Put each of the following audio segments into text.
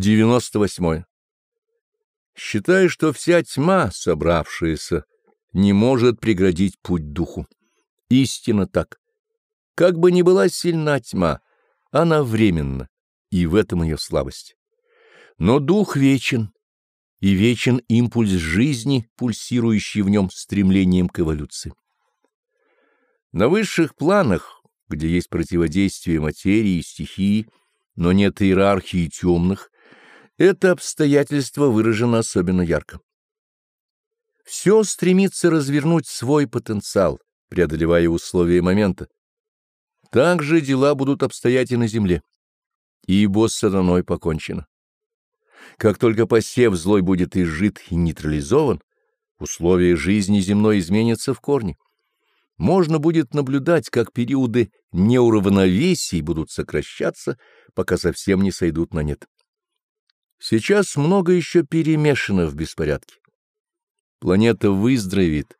98. Считаю, что вся тьма, собравшаяся, не может преградить путь духу. Истинно так. Как бы ни была сильна тьма, она временна, и в этом ее слабость. Но дух вечен, и вечен импульс жизни, пульсирующий в нем стремлением к эволюции. На высших планах, где есть противодействие материи и стихии, но нет иерархии темных, это обстоятельство выражено особенно ярко. Все стремится развернуть свой потенциал, преодолевая условия момента. Так же дела будут обстоять и на земле, ибо с сатаной покончено. Как только посев злой будет изжит и нейтрализован, условия жизни земной изменятся в корне. Можно будет наблюдать, как периоды неуравновесий будут сокращаться, пока совсем не сойдут на нет. Сейчас много еще перемешано в беспорядке. Планета выздоровеет.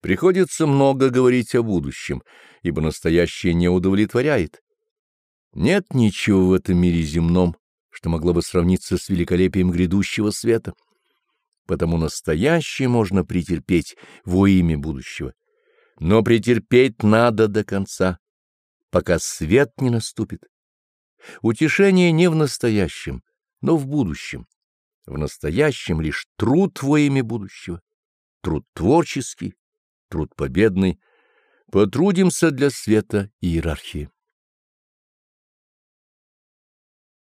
Приходится много говорить о будущем, ибо настоящее не удовлетворяет. Нет ничего в этом мире земном, что могло бы сравниться с великолепием грядущего света. Потому настоящее можно претерпеть во имя будущего. Но претерпеть надо до конца, пока свет не наступит. Утешение не в настоящем, но в будущем. В настоящем лишь труд во имя будущего, труд творческий, труд победный. Потрудимся для света и иерархии.